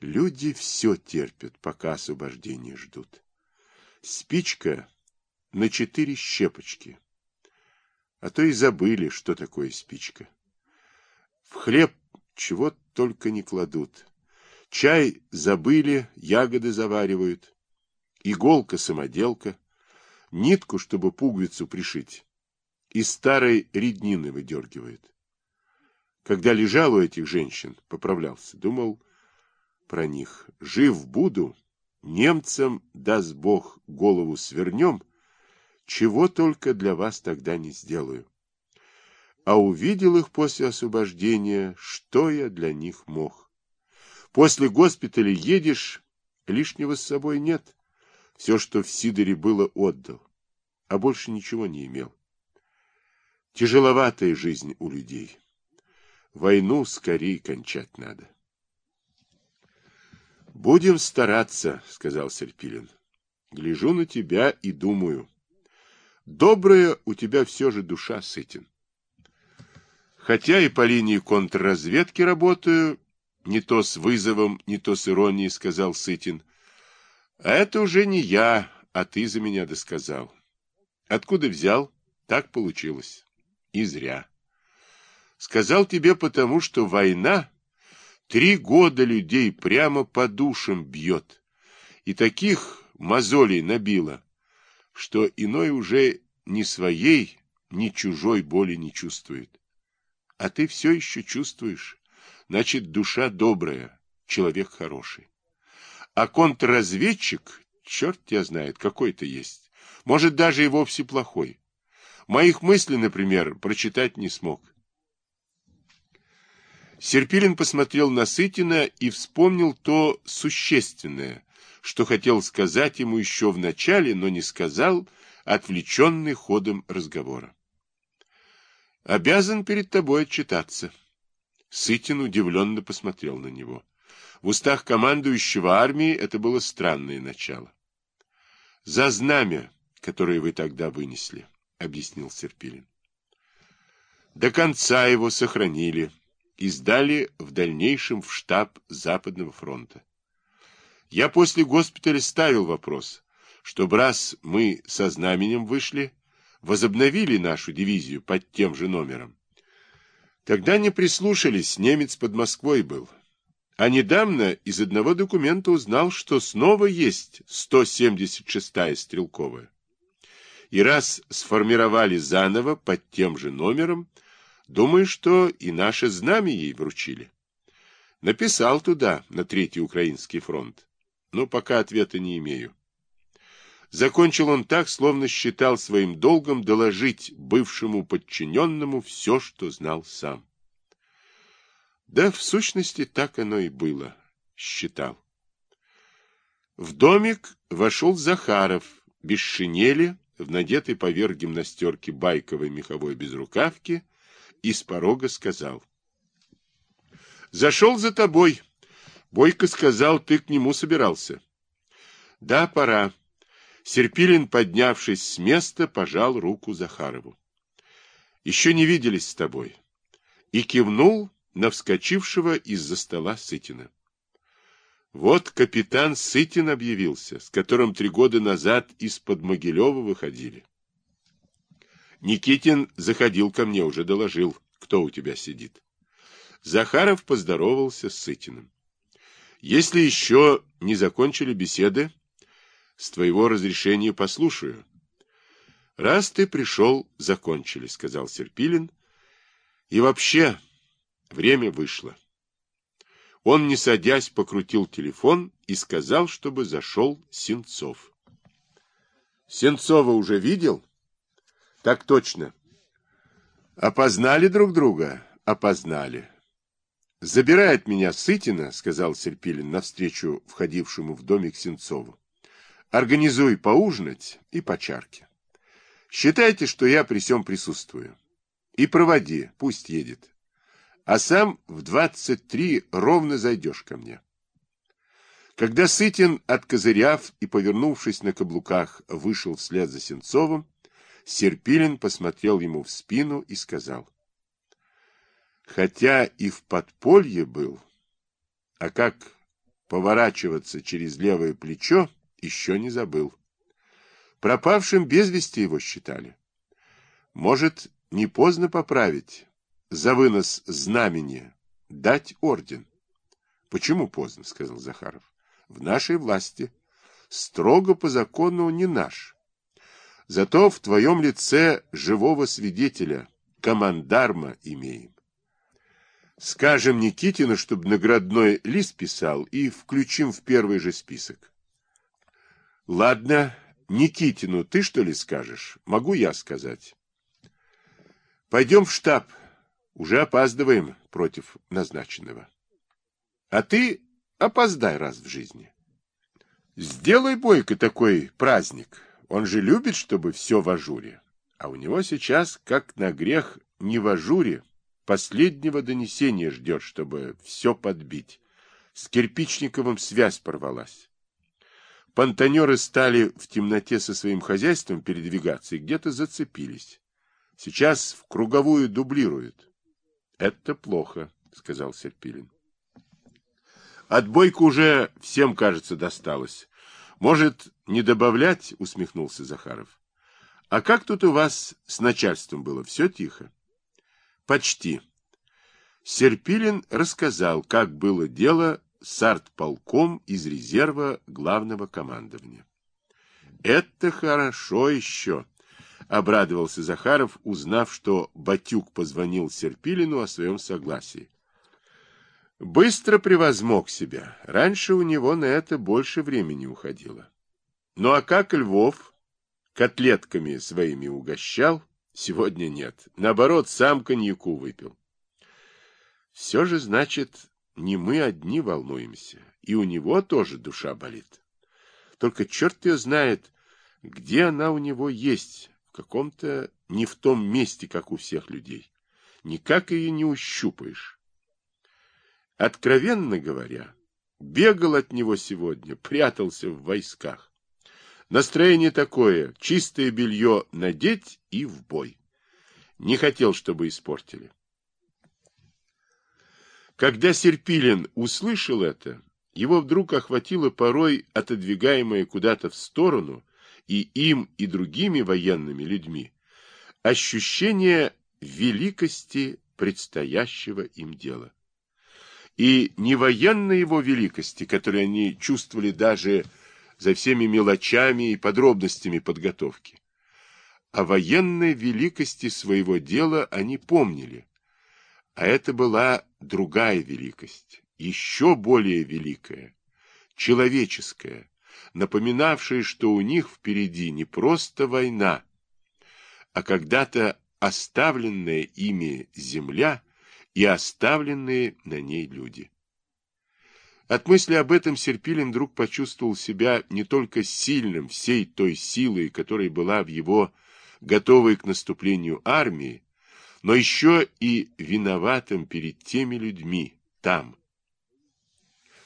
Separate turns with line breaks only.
Люди все терпят, пока освобождения ждут. Спичка на четыре щепочки. А то и забыли, что такое спичка. В хлеб чего только не кладут. Чай забыли, ягоды заваривают. Иголка-самоделка. Нитку, чтобы пуговицу пришить. Из старой реднины выдергивает. Когда лежал у этих женщин, поправлялся, думал про них. Жив буду, немцам, даст Бог, голову свернем, чего только для вас тогда не сделаю. А увидел их после освобождения, что я для них мог. После госпиталя едешь, лишнего с собой нет. Все, что в Сидоре было, отдал, а больше ничего не имел. Тяжеловатая жизнь у людей. Войну скорее кончать надо. Будем стараться, сказал Серпилин. Гляжу на тебя и думаю. Добрая у тебя все же душа, Сытин. Хотя и по линии контрразведки работаю, не то с вызовом, не то с иронией, сказал Сытин. А это уже не я, а ты за меня досказал. Откуда взял? Так получилось. И зря. Сказал тебе потому, что война три года людей прямо по душам бьет. И таких мозолей набила, что иной уже ни своей, ни чужой боли не чувствует. А ты все еще чувствуешь. Значит, душа добрая, человек хороший. А контрразведчик, черт тебя знает, какой-то есть. Может, даже и вовсе плохой. Моих мыслей, например, прочитать не смог. Серпилин посмотрел на Сытина и вспомнил то существенное, что хотел сказать ему еще в начале, но не сказал, отвлеченный ходом разговора. «Обязан перед тобой отчитаться». Сытин удивленно посмотрел на него. В устах командующего армией это было странное начало. «За знамя, которое вы тогда вынесли», — объяснил Серпилин. «До конца его сохранили» и сдали в дальнейшем в штаб Западного фронта. Я после госпиталя ставил вопрос, чтобы раз мы со знаменем вышли, возобновили нашу дивизию под тем же номером. Тогда не прислушались, немец под Москвой был. А недавно из одного документа узнал, что снова есть 176-я стрелковая. И раз сформировали заново под тем же номером, Думаю, что и наше знамя ей вручили. Написал туда, на Третий Украинский фронт. Но пока ответа не имею. Закончил он так, словно считал своим долгом доложить бывшему подчиненному все, что знал сам. Да, в сущности, так оно и было, считал. В домик вошел Захаров, без шинели, в надетой поверх гимнастерки байковой меховой безрукавки, и с порога сказал. «Зашел за тобой. Бойко сказал, ты к нему собирался». «Да, пора». Серпилин, поднявшись с места, пожал руку Захарову. «Еще не виделись с тобой». И кивнул на вскочившего из-за стола Сытина. Вот капитан Сытин объявился, с которым три года назад из-под Могилева выходили. Никитин заходил ко мне, уже доложил, кто у тебя сидит. Захаров поздоровался с Сытиным. Если еще не закончили беседы, с твоего разрешения послушаю. Раз ты пришел, закончили, сказал Серпилин. И вообще, время вышло. Он, не садясь, покрутил телефон и сказал, чтобы зашел Сенцов. Сенцова уже видел? Так точно. Опознали друг друга? Опознали. Забирай от меня Сытина, сказал Серпилин навстречу входившему в домик Сенцову. Организуй поужинать и по. Считайте, что я при всем присутствую. И проводи, пусть едет. А сам в двадцать три ровно зайдешь ко мне. Когда Сытин, откозыряв и повернувшись на каблуках, вышел вслед за Сенцовым, Серпилин посмотрел ему в спину и сказал. Хотя и в подполье был, а как поворачиваться через левое плечо, еще не забыл. Пропавшим без вести его считали. Может, не поздно поправить, за вынос знамения, дать орден. Почему поздно, сказал Захаров. В нашей власти. Строго по закону не наш. Зато в твоем лице живого свидетеля, командарма имеем. Скажем Никитину, чтобы наградной лист писал, и включим в первый же список. Ладно, Никитину ты что ли скажешь? Могу я сказать. Пойдем в штаб. Уже опаздываем против назначенного. А ты опоздай раз в жизни. Сделай, Бойко, такой праздник. Он же любит, чтобы все в ажуре. А у него сейчас, как на грех, не в ажуре, Последнего донесения ждет, чтобы все подбить. С Кирпичниковым связь порвалась. Понтонеры стали в темноте со своим хозяйством передвигаться и где-то зацепились. Сейчас в круговую дублируют. — Это плохо, — сказал Серпилин. Отбойка уже всем, кажется, досталась. Может, не добавлять, — усмехнулся Захаров. — А как тут у вас с начальством было? Все тихо? Почти. Серпилин рассказал, как было дело с артполком из резерва главного командования. «Это хорошо еще», — обрадовался Захаров, узнав, что Батюк позвонил Серпилину о своем согласии. Быстро превозмог себя. Раньше у него на это больше времени уходило. Ну а как Львов котлетками своими угощал, Сегодня нет. Наоборот, сам коньяку выпил. Все же, значит, не мы одни волнуемся. И у него тоже душа болит. Только черт ее знает, где она у него есть, в каком-то не в том месте, как у всех людей. Никак ее не ущупаешь. Откровенно говоря, бегал от него сегодня, прятался в войсках. Настроение такое, чистое белье надеть и в бой. Не хотел, чтобы испортили. Когда Серпилин услышал это, его вдруг охватило порой отодвигаемое куда-то в сторону и им, и другими военными людьми ощущение великости предстоящего им дела. И не военной его великости, которую они чувствовали даже за всеми мелочами и подробностями подготовки. О военной великости своего дела они помнили. А это была другая великость, еще более великая, человеческая, напоминавшая, что у них впереди не просто война, а когда-то оставленная ими земля и оставленные на ней люди. От мысли об этом Серпилин вдруг почувствовал себя не только сильным всей той силой, которая была в его готовой к наступлению армии, но еще и виноватым перед теми людьми там,